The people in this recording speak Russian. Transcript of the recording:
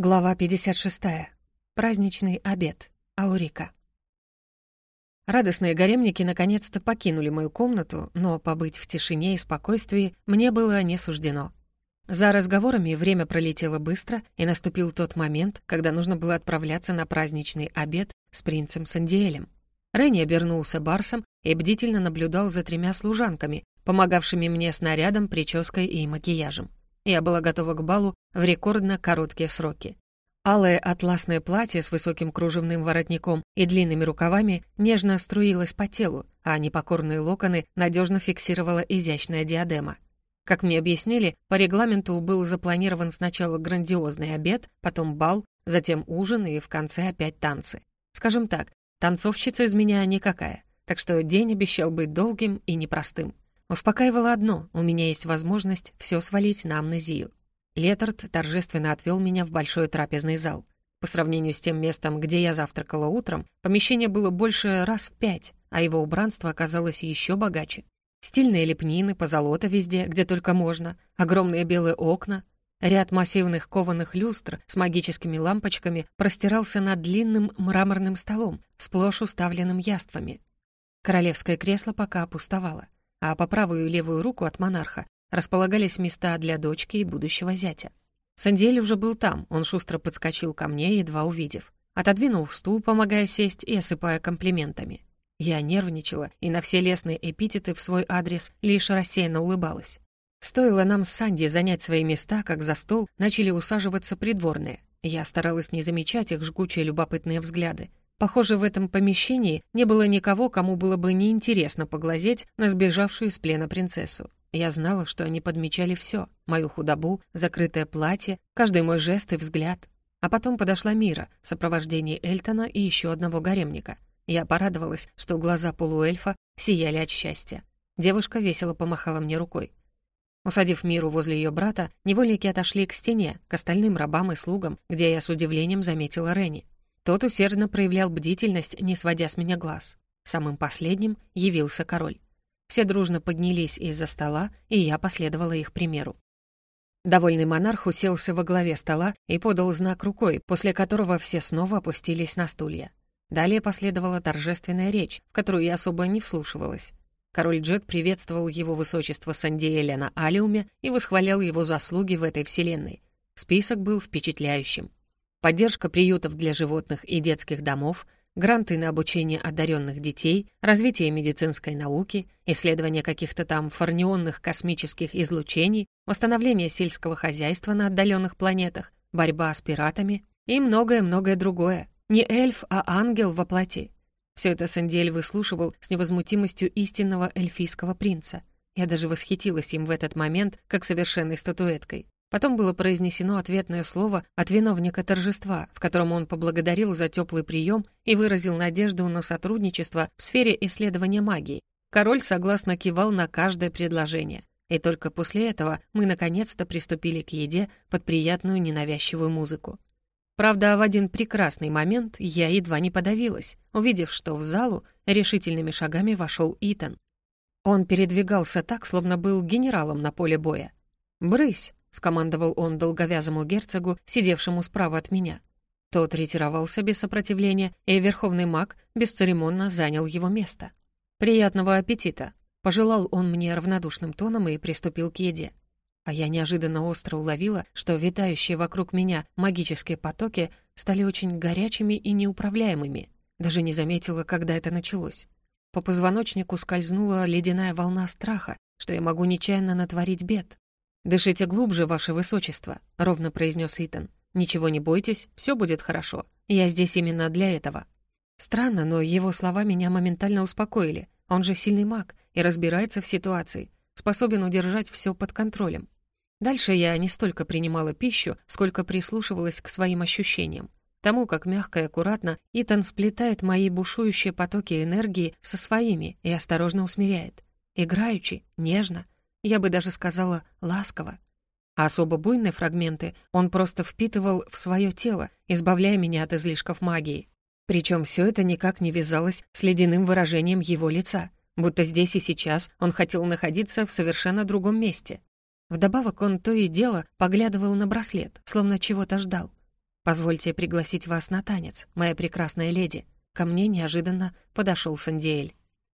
Глава 56. Праздничный обед. Аурика. Радостные гаремники наконец-то покинули мою комнату, но побыть в тишине и спокойствии мне было не суждено. За разговорами время пролетело быстро, и наступил тот момент, когда нужно было отправляться на праздничный обед с принцем Сандиэлем. Ренни обернулся барсом и бдительно наблюдал за тремя служанками, помогавшими мне с нарядом, прической и макияжем. Я была готова к балу в рекордно короткие сроки. Алое атласное платье с высоким кружевным воротником и длинными рукавами нежно струилось по телу, а непокорные локоны надежно фиксировала изящная диадема. Как мне объяснили, по регламенту был запланирован сначала грандиозный обед, потом бал, затем ужин и в конце опять танцы. Скажем так, танцовщица из меня никакая, так что день обещал быть долгим и непростым. Успокаивало одно — у меня есть возможность все свалить на амнезию. Летард торжественно отвел меня в большой трапезный зал. По сравнению с тем местом, где я завтракала утром, помещение было больше раз в пять, а его убранство оказалось еще богаче. Стильные лепнины, позолота везде, где только можно, огромные белые окна, Ряд массивных кованых люстр с магическими лампочками простирался над длинным мраморным столом, сплошь уставленным яствами. Королевское кресло пока опустовало а по правую и левую руку от монарха располагались места для дочки и будущего зятя. Сандель уже был там, он шустро подскочил ко мне, едва увидев. Отодвинул стул, помогая сесть и осыпая комплиментами. Я нервничала и на все лестные эпитеты в свой адрес лишь рассеянно улыбалась. Стоило нам с Санди занять свои места, как за стол начали усаживаться придворные. Я старалась не замечать их жгучие любопытные взгляды, Похоже, в этом помещении не было никого, кому было бы неинтересно поглазеть на сбежавшую из плена принцессу. Я знала, что они подмечали все: мою худобу, закрытое платье, каждый мой жест и взгляд. А потом подошла Мира в сопровождении Эльтона и еще одного гаремника. Я порадовалась, что глаза полуэльфа сияли от счастья. Девушка весело помахала мне рукой. Усадив Миру возле ее брата, невольники отошли к стене, к остальным рабам и слугам, где я с удивлением заметила Ренни. Тот усердно проявлял бдительность, не сводя с меня глаз. Самым последним явился король. Все дружно поднялись из-за стола, и я последовала их примеру. Довольный монарх уселся во главе стола и подал знак рукой, после которого все снова опустились на стулья. Далее последовала торжественная речь, в которую я особо не вслушивалась. Король Джет приветствовал его высочество Сандиэля на Алиуме и восхвалял его заслуги в этой вселенной. Список был впечатляющим поддержка приютов для животных и детских домов, гранты на обучение одаренных детей, развитие медицинской науки, исследование каких-то там фарнионных космических излучений, восстановление сельского хозяйства на отдаленных планетах, борьба с пиратами и многое-многое другое. Не эльф, а ангел во плоти. Все это Сэндель выслушивал с невозмутимостью истинного эльфийского принца. Я даже восхитилась им в этот момент, как совершенной статуэткой. Потом было произнесено ответное слово от виновника торжества, в котором он поблагодарил за теплый прием и выразил надежду на сотрудничество в сфере исследования магии. Король согласно кивал на каждое предложение. И только после этого мы наконец-то приступили к еде под приятную ненавязчивую музыку. Правда, в один прекрасный момент я едва не подавилась, увидев, что в залу решительными шагами вошел Итан. Он передвигался так, словно был генералом на поле боя. «Брысь!» — скомандовал он долговязому герцогу, сидевшему справа от меня. Тот ретировался без сопротивления, и верховный маг бесцеремонно занял его место. «Приятного аппетита!» — пожелал он мне равнодушным тоном и приступил к еде. А я неожиданно остро уловила, что витающие вокруг меня магические потоки стали очень горячими и неуправляемыми. Даже не заметила, когда это началось. По позвоночнику скользнула ледяная волна страха, что я могу нечаянно натворить бед. «Дышите глубже, ваше высочество», — ровно произнес Итан. «Ничего не бойтесь, все будет хорошо. Я здесь именно для этого». Странно, но его слова меня моментально успокоили. Он же сильный маг и разбирается в ситуации, способен удержать все под контролем. Дальше я не столько принимала пищу, сколько прислушивалась к своим ощущениям. Тому, как мягко и аккуратно Итан сплетает мои бушующие потоки энергии со своими и осторожно усмиряет. Играючи, нежно — я бы даже сказала ласково. А особо буйные фрагменты он просто впитывал в свое тело, избавляя меня от излишков магии. Причем все это никак не вязалось с ледяным выражением его лица, будто здесь и сейчас он хотел находиться в совершенно другом месте. Вдобавок он то и дело поглядывал на браслет, словно чего-то ждал. «Позвольте пригласить вас на танец, моя прекрасная леди». Ко мне неожиданно подошел Сандиэль.